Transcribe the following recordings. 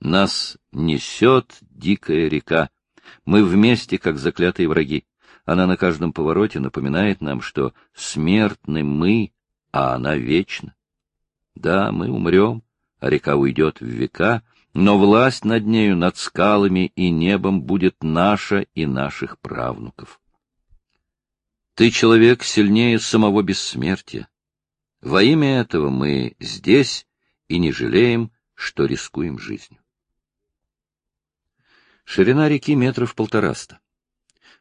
Нас несет дикая река. Мы вместе, как заклятые враги. Она на каждом повороте напоминает нам, что смертны мы, а она вечна. Да, мы умрем, а река уйдет в века, но власть над нею, над скалами и небом будет наша и наших правнуков. Ты человек сильнее самого бессмертия. Во имя этого мы здесь и не жалеем, что рискуем жизнью. Ширина реки метров полтораста.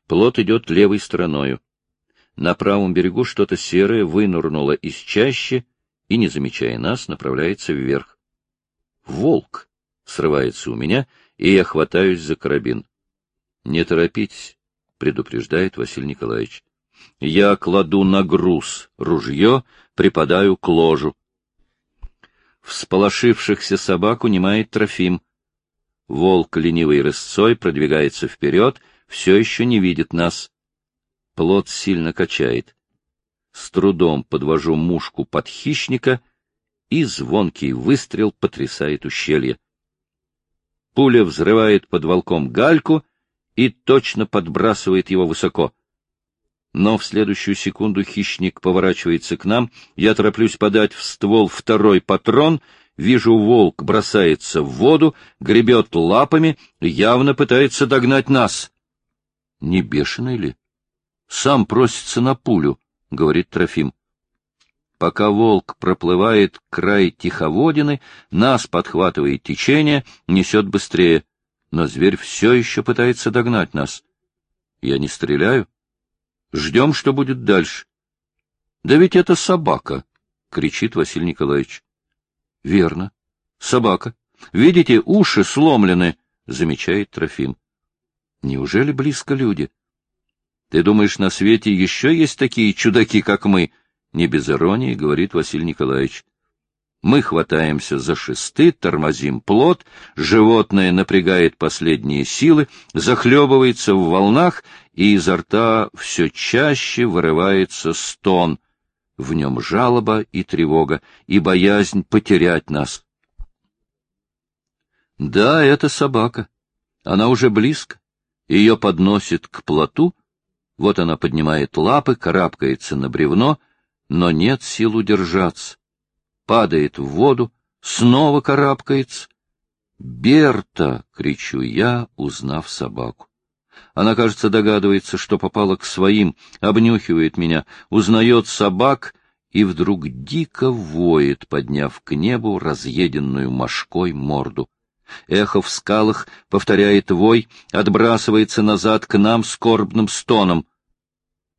Плот идет левой стороною. На правом берегу что-то серое вынурнуло из чащи и, не замечая нас, направляется вверх. Волк срывается у меня, и я хватаюсь за карабин. — Не торопитесь, — предупреждает Василий Николаевич. Я кладу на груз ружье, припадаю к ложу. Всполошившихся собак унимает Трофим. Волк ленивой рысцой продвигается вперед, все еще не видит нас. Плод сильно качает. С трудом подвожу мушку под хищника, и звонкий выстрел потрясает ущелье. Пуля взрывает под волком гальку и точно подбрасывает его высоко. Но в следующую секунду хищник поворачивается к нам, я тороплюсь подать в ствол второй патрон, вижу, волк бросается в воду, гребет лапами, явно пытается догнать нас. Не бешеный ли? Сам просится на пулю, — говорит Трофим. Пока волк проплывает край тиховодины, нас подхватывает течение, несет быстрее. Но зверь все еще пытается догнать нас. Я не стреляю. Ждем, что будет дальше. — Да ведь это собака! — кричит Василий Николаевич. — Верно. Собака. Видите, уши сломлены, — замечает Трофим. — Неужели близко люди? — Ты думаешь, на свете еще есть такие чудаки, как мы? — не без иронии говорит Василий Николаевич. Мы хватаемся за шесты, тормозим плот, животное напрягает последние силы, захлебывается в волнах, и изо рта все чаще вырывается стон. В нем жалоба и тревога, и боязнь потерять нас. Да, это собака. Она уже близко. Ее подносит к плоту. Вот она поднимает лапы, карабкается на бревно, но нет сил удержаться падает в воду, снова карабкается. «Берта!» — кричу я, узнав собаку. Она, кажется, догадывается, что попала к своим, обнюхивает меня, узнает собак и вдруг дико воет, подняв к небу разъеденную мошкой морду. Эхо в скалах повторяет вой, отбрасывается назад к нам скорбным стоном.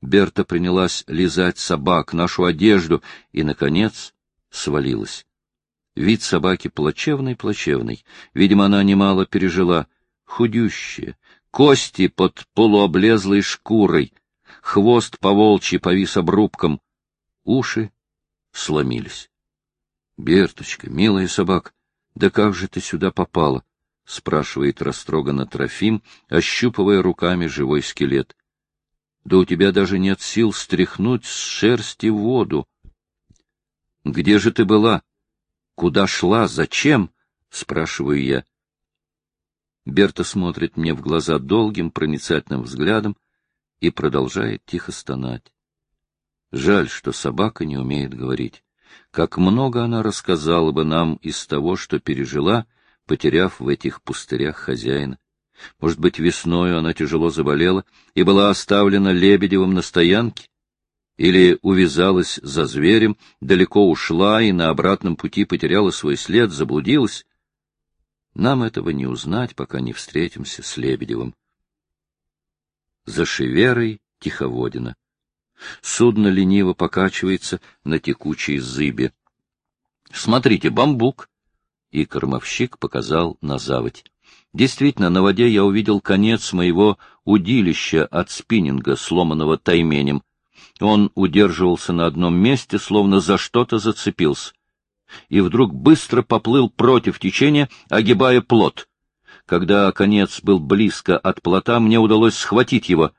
Берта принялась лизать собак, нашу одежду, и, наконец, свалилась. Вид собаки плачевный-плачевный. Видимо, она немало пережила. Худющая, кости под полуоблезлой шкурой, хвост поволчий повис обрубком, уши сломились. — Берточка, милая собака, да как же ты сюда попала? — спрашивает растроганно Трофим, ощупывая руками живой скелет. — Да у тебя даже нет сил стряхнуть с шерсти воду. Где же ты была? Куда шла? Зачем? — спрашиваю я. Берта смотрит мне в глаза долгим проницательным взглядом и продолжает тихо стонать. Жаль, что собака не умеет говорить. Как много она рассказала бы нам из того, что пережила, потеряв в этих пустырях хозяина. Может быть, весною она тяжело заболела и была оставлена Лебедевым на стоянке? или увязалась за зверем, далеко ушла и на обратном пути потеряла свой след, заблудилась. Нам этого не узнать, пока не встретимся с Лебедевым. За Шеверой Тиховодина. Судно лениво покачивается на текучей зыбе. — Смотрите, бамбук! И кормовщик показал на заводь. Действительно, на воде я увидел конец моего удилища от спиннинга, сломанного тайменем. Он удерживался на одном месте, словно за что-то зацепился. И вдруг быстро поплыл против течения, огибая плот. Когда конец был близко от плота, мне удалось схватить его.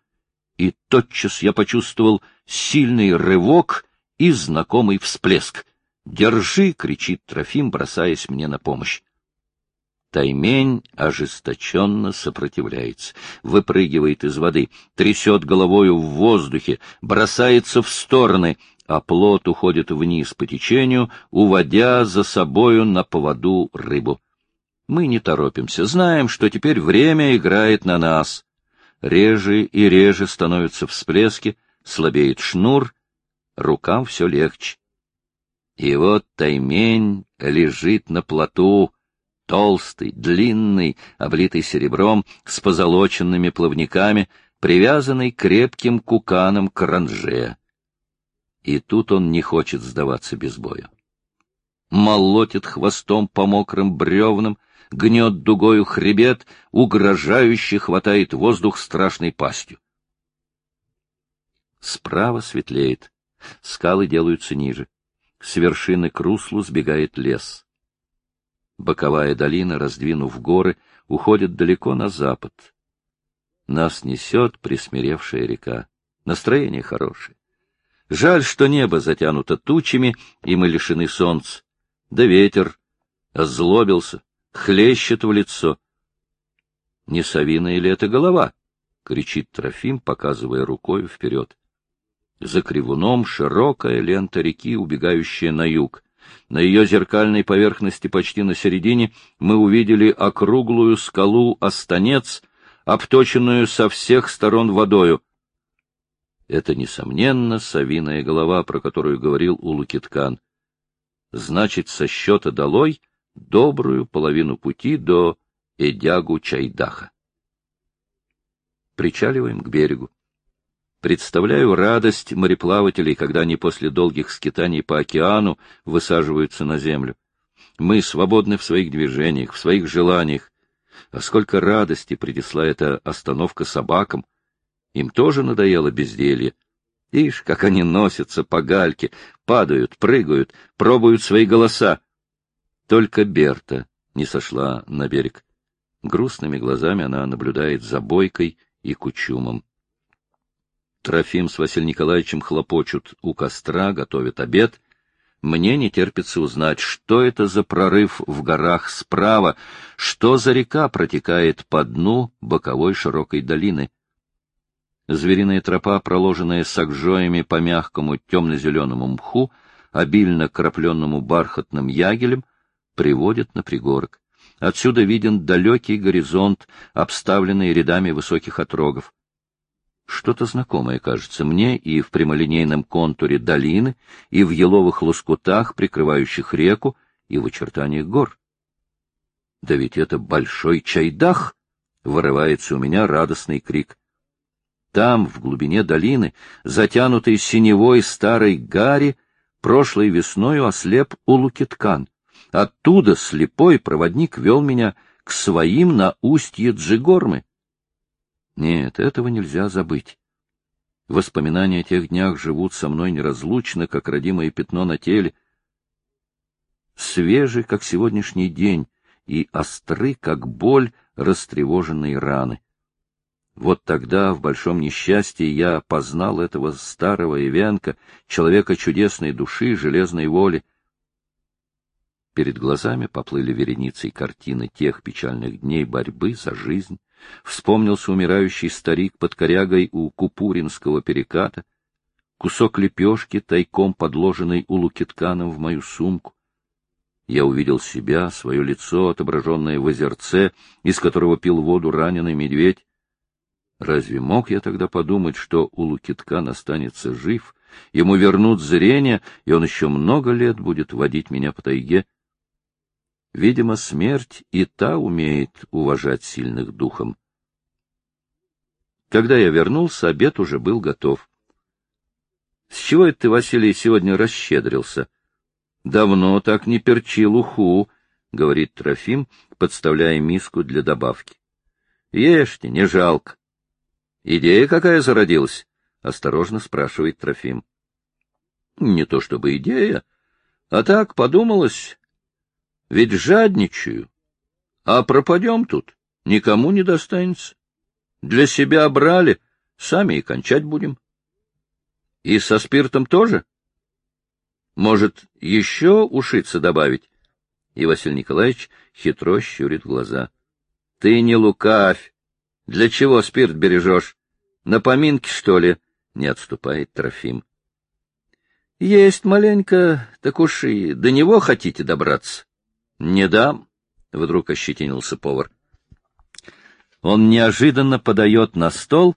И тотчас я почувствовал сильный рывок и знакомый всплеск. «Держи!» — кричит Трофим, бросаясь мне на помощь. Таймень ожесточенно сопротивляется, выпрыгивает из воды, трясет головою в воздухе, бросается в стороны, а плот уходит вниз по течению, уводя за собою на поводу рыбу. Мы не торопимся, знаем, что теперь время играет на нас. Реже и реже становятся всплески, слабеет шнур, рукам все легче. И вот таймень лежит на плоту, толстый, длинный, облитый серебром, с позолоченными плавниками, привязанный крепким куканом к ранже. И тут он не хочет сдаваться без боя. Молотит хвостом по мокрым бревнам, гнет дугою хребет, угрожающе хватает воздух страшной пастью. Справа светлеет, скалы делаются ниже. С вершины к руслу сбегает лес. Боковая долина, раздвинув горы, уходит далеко на запад. Нас несет присмиревшая река. Настроение хорошее. Жаль, что небо затянуто тучами, и мы лишены солнца. Да ветер озлобился, хлещет в лицо. — Не совиная ли это голова? — кричит Трофим, показывая рукой вперед. За кривуном широкая лента реки, убегающая на юг. На ее зеркальной поверхности почти на середине мы увидели округлую скалу Останец, обточенную со всех сторон водою. Это, несомненно, совиная голова, про которую говорил Улукиткан. Значит, со счета долой добрую половину пути до Эдягу-Чайдаха. Причаливаем к берегу. Представляю радость мореплавателей, когда они после долгих скитаний по океану высаживаются на землю. Мы свободны в своих движениях, в своих желаниях. А сколько радости принесла эта остановка собакам. Им тоже надоело безделье. Ишь, как они носятся по гальке, падают, прыгают, пробуют свои голоса. Только Берта не сошла на берег. Грустными глазами она наблюдает за Бойкой и Кучумом. Трофим с Василием Николаевичем хлопочут у костра, готовят обед. Мне не терпится узнать, что это за прорыв в горах справа, что за река протекает по дну боковой широкой долины. Звериная тропа, проложенная сагжоями по мягкому темно-зеленому мху, обильно крапленному бархатным ягелем, приводит на пригорок. Отсюда виден далекий горизонт, обставленный рядами высоких отрогов. Что-то знакомое кажется мне и в прямолинейном контуре долины, и в еловых лоскутах, прикрывающих реку, и в очертаниях гор. Да ведь это большой чайдах! — вырывается у меня радостный крик. Там, в глубине долины, затянутый синевой старой гари, прошлой весною ослеп Улукиткан. Оттуда слепой проводник вел меня к своим на устье Джигормы. Нет, этого нельзя забыть. Воспоминания о тех днях живут со мной неразлучно, как родимое пятно на теле. Свежий, как сегодняшний день, и остры, как боль растревоженной раны. Вот тогда, в большом несчастье, я познал этого старого Ивенка, человека чудесной души, железной воли. Перед глазами поплыли вереницей картины тех печальных дней борьбы за жизнь, Вспомнился умирающий старик под корягой у Купуринского переката, кусок лепешки, тайком подложенный у Лукитканом в мою сумку. Я увидел себя, свое лицо, отображенное в озерце, из которого пил воду раненый медведь. Разве мог я тогда подумать, что у Лукиткан останется жив, ему вернут зрение, и он еще много лет будет водить меня по тайге? Видимо, смерть и та умеет уважать сильных духом. Когда я вернулся, обед уже был готов. — С чего это ты, Василий, сегодня расщедрился? — Давно так не перчил уху, — говорит Трофим, подставляя миску для добавки. — Ешьте, не жалко. — Идея какая зародилась? — осторожно спрашивает Трофим. — Не то чтобы идея, а так подумалось, ведь жадничаю. А пропадем тут, никому не достанется. Для себя брали, сами и кончать будем. И со спиртом тоже? Может, еще ушиться добавить? И Василий Николаевич хитро щурит глаза. — Ты не лукавь! Для чего спирт бережешь? На поминки, что ли? — не отступает Трофим. — Есть маленько, так уж и до него хотите добраться. — Не дам, — вдруг ощетинился повар. Он неожиданно подает на стол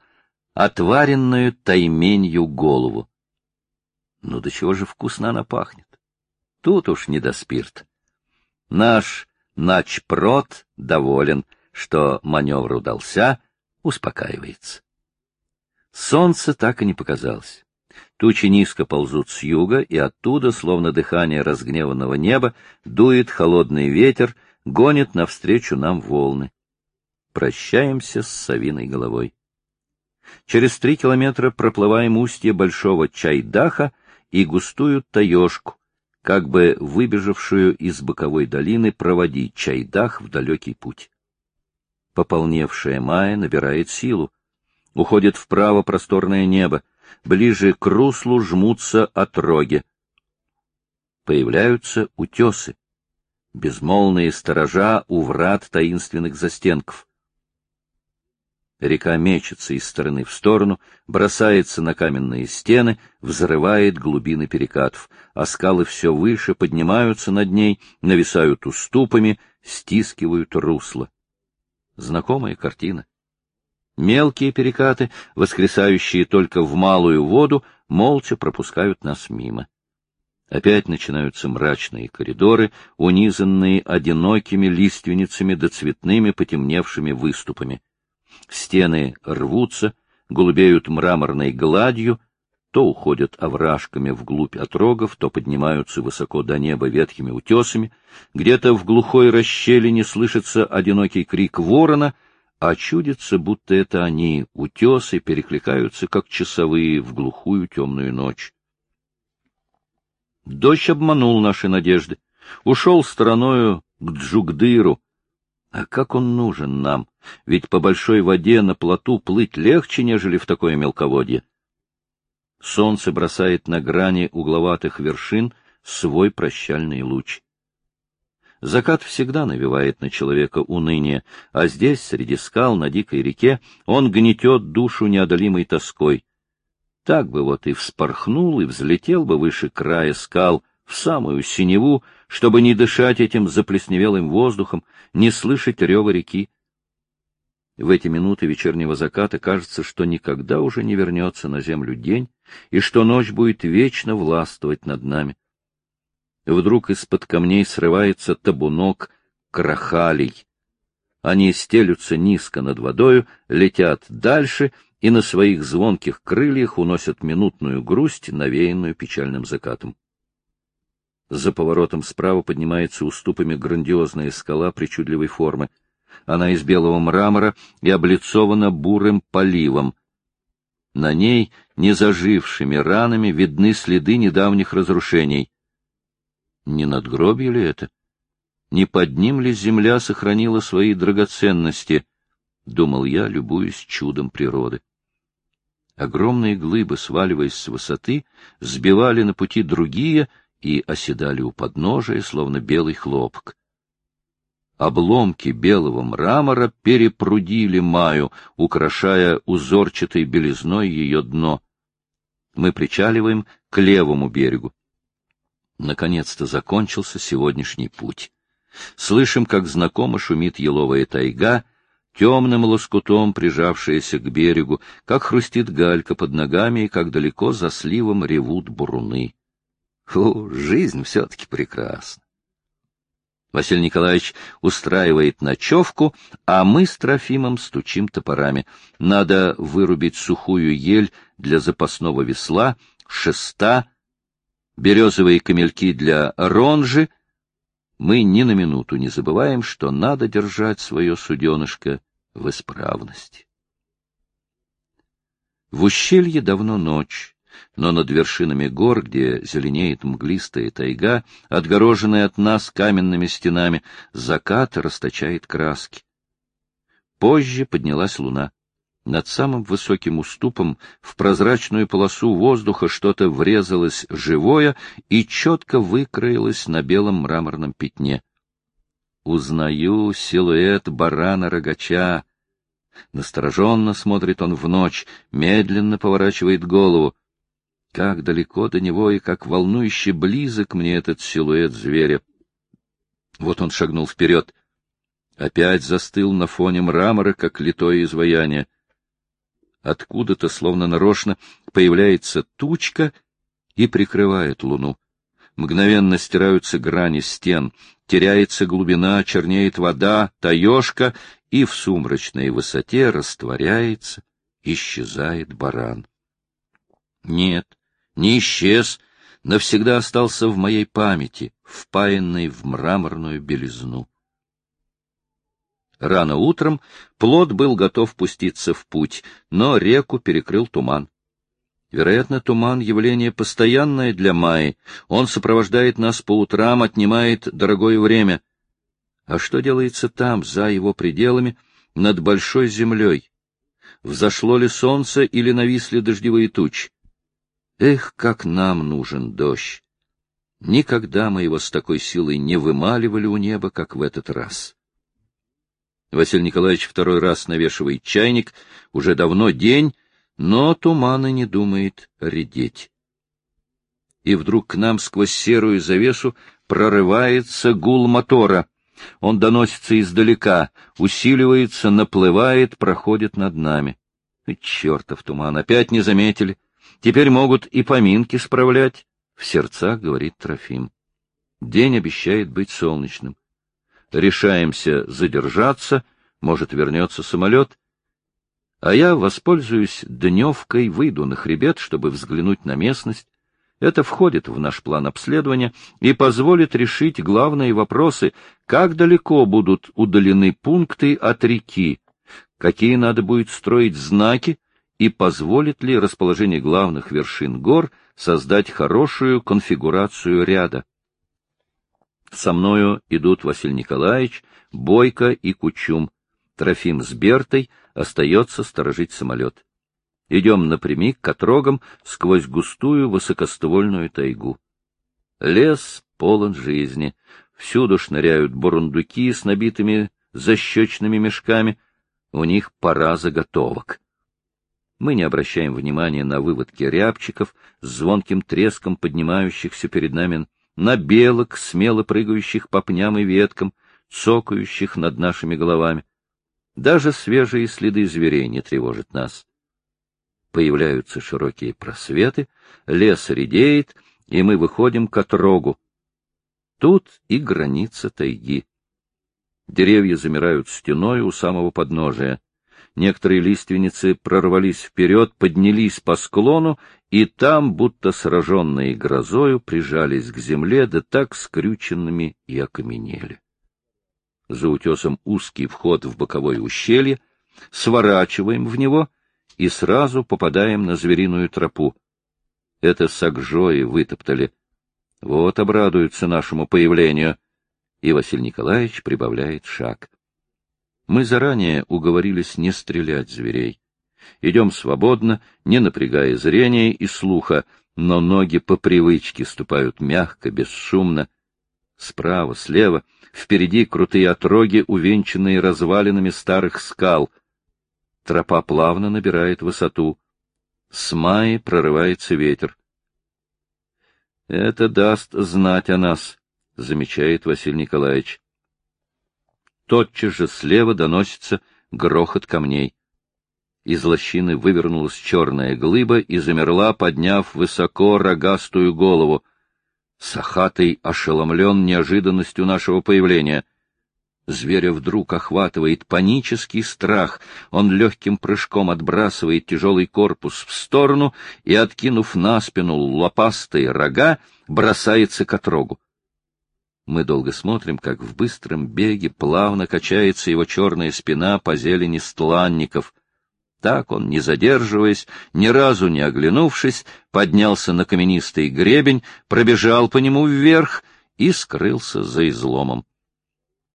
отваренную тайменью голову. Ну, до чего же вкусно она пахнет? Тут уж не до спирт. Наш начпрот доволен, что маневр удался, успокаивается. Солнце так и не показалось. Тучи низко ползут с юга, и оттуда, словно дыхание разгневанного неба, дует холодный ветер, гонит навстречу нам волны. Прощаемся с совиной головой. Через три километра проплываем устье Большого Чайдаха и густую таежку, как бы выбежавшую из боковой долины проводить Чайдах в далекий путь. Пополневшая мая набирает силу. Уходит вправо просторное небо, ближе к руслу жмутся отроги. Появляются утесы, безмолвные сторожа у врат таинственных застенков. Река мечется из стороны в сторону, бросается на каменные стены, взрывает глубины перекатов, а скалы все выше поднимаются над ней, нависают уступами, стискивают русло. Знакомая картина. Мелкие перекаты, воскресающие только в малую воду, молча пропускают нас мимо. Опять начинаются мрачные коридоры, унизанные одинокими лиственницами да цветными потемневшими выступами. Стены рвутся, голубеют мраморной гладью, то уходят овражками вглубь отрогов, то поднимаются высоко до неба ветхими утесами, где-то в глухой расщелине слышится одинокий крик ворона, а чудится, будто это они, утесы, перекликаются, как часовые, в глухую темную ночь. Дождь обманул наши надежды, ушел стороною к Джугдыру, а как он нужен нам? Ведь по большой воде на плоту плыть легче, нежели в такое мелководье. Солнце бросает на грани угловатых вершин свой прощальный луч. Закат всегда навевает на человека уныние, а здесь, среди скал, на дикой реке, он гнетет душу неодолимой тоской. Так бы вот и вспорхнул, и взлетел бы выше края скал, в самую синеву, чтобы не дышать этим заплесневелым воздухом, не слышать рева реки. В эти минуты вечернего заката кажется, что никогда уже не вернется на землю день, и что ночь будет вечно властвовать над нами. Вдруг из-под камней срывается табунок крахалей. Они стелются низко над водою, летят дальше и на своих звонких крыльях уносят минутную грусть, навеянную печальным закатом. За поворотом справа поднимается уступами грандиозная скала причудливой формы. Она из белого мрамора и облицована бурым поливом. На ней незажившими ранами видны следы недавних разрушений. Не надгробье ли это? Не под ним ли земля сохранила свои драгоценности? — думал я, любуясь чудом природы. Огромные глыбы, сваливаясь с высоты, сбивали на пути другие — и оседали у подножия, словно белый хлопок. Обломки белого мрамора перепрудили Маю, украшая узорчатой белизной ее дно. Мы причаливаем к левому берегу. Наконец-то закончился сегодняшний путь. Слышим, как знакомо шумит еловая тайга, темным лоскутом прижавшаяся к берегу, как хрустит галька под ногами и как далеко за сливом ревут буруны. Фу, жизнь все-таки прекрасна. Василий Николаевич устраивает ночевку, а мы с Трофимом стучим топорами. Надо вырубить сухую ель для запасного весла, шеста, березовые камельки для ронжи. Мы ни на минуту не забываем, что надо держать свое суденышко в исправности. В ущелье давно ночь но над вершинами гор, где зеленеет мглистая тайга, отгороженная от нас каменными стенами, закат расточает краски. Позже поднялась луна. Над самым высоким уступом в прозрачную полосу воздуха что-то врезалось живое и четко выкроилось на белом мраморном пятне. Узнаю силуэт барана-рогача. Настороженно смотрит он в ночь, медленно поворачивает голову. Как далеко до него и как волнующе близок мне этот силуэт зверя. Вот он шагнул вперед. Опять застыл на фоне мрамора, как литое изваяние. Откуда-то, словно нарочно, появляется тучка и прикрывает луну. Мгновенно стираются грани стен, теряется глубина, чернеет вода, таежка, и в сумрачной высоте растворяется, исчезает баран. Нет, не исчез, навсегда остался в моей памяти, впаянный в мраморную белизну. Рано утром плод был готов пуститься в путь, но реку перекрыл туман. Вероятно, туман — явление постоянное для Майи. Он сопровождает нас по утрам, отнимает дорогое время. А что делается там, за его пределами, над большой землей? Взошло ли солнце или нависли дождевые тучи? Эх, как нам нужен дождь! Никогда мы его с такой силой не вымаливали у неба, как в этот раз. Василий Николаевич второй раз навешивает чайник, уже давно день, но туман и не думает редеть. И вдруг к нам сквозь серую завесу прорывается гул мотора. Он доносится издалека, усиливается, наплывает, проходит над нами. Чертов туман, опять не заметили. Теперь могут и поминки справлять. В сердцах говорит Трофим. День обещает быть солнечным. Решаемся задержаться, может, вернется самолет, а я воспользуюсь дневкой, выйду на хребет, чтобы взглянуть на местность. Это входит в наш план обследования и позволит решить главные вопросы, как далеко будут удалены пункты от реки, какие надо будет строить знаки и позволит ли расположение главных вершин гор создать хорошую конфигурацию ряда. Со мною идут Василий Николаевич, Бойко и Кучум, Трофим с Бертой — остается сторожить самолет. Идем напрямик к отрогам сквозь густую высокоствольную тайгу. Лес полон жизни. Всюду шныряют бурундуки с набитыми защечными мешками. У них пора заготовок. Мы не обращаем внимания на выводки рябчиков с звонким треском поднимающихся перед нами, на белок, смело прыгающих по пням и веткам, цокающих над нашими головами. Даже свежие следы зверей не тревожат нас. Появляются широкие просветы, лес редеет, и мы выходим к отрогу. Тут и граница тайги. Деревья замирают стеной у самого подножия. Некоторые лиственницы прорвались вперед, поднялись по склону, и там, будто сраженные грозою, прижались к земле, да так скрюченными и окаменели за утесом узкий вход в боковое ущелье, сворачиваем в него и сразу попадаем на звериную тропу. Это сагжои вытоптали. Вот обрадуются нашему появлению. И Василий Николаевич прибавляет шаг. Мы заранее уговорились не стрелять зверей. Идем свободно, не напрягая зрения и слуха, но ноги по привычке ступают мягко, бесшумно. Справа, слева Впереди крутые отроги, увенчанные развалинами старых скал. Тропа плавно набирает высоту. С маи прорывается ветер. Это даст знать о нас, замечает Василий Николаевич. Тотчас же слева доносится грохот камней. Из лощины вывернулась черная глыба и замерла, подняв высоко рогастую голову — Сахатый ошеломлен неожиданностью нашего появления. Зверя вдруг охватывает панический страх. Он легким прыжком отбрасывает тяжелый корпус в сторону и, откинув на спину лопастые рога, бросается к отрогу. Мы долго смотрим, как в быстром беге плавно качается его черная спина по зелени стланников — так он, не задерживаясь, ни разу не оглянувшись, поднялся на каменистый гребень, пробежал по нему вверх и скрылся за изломом.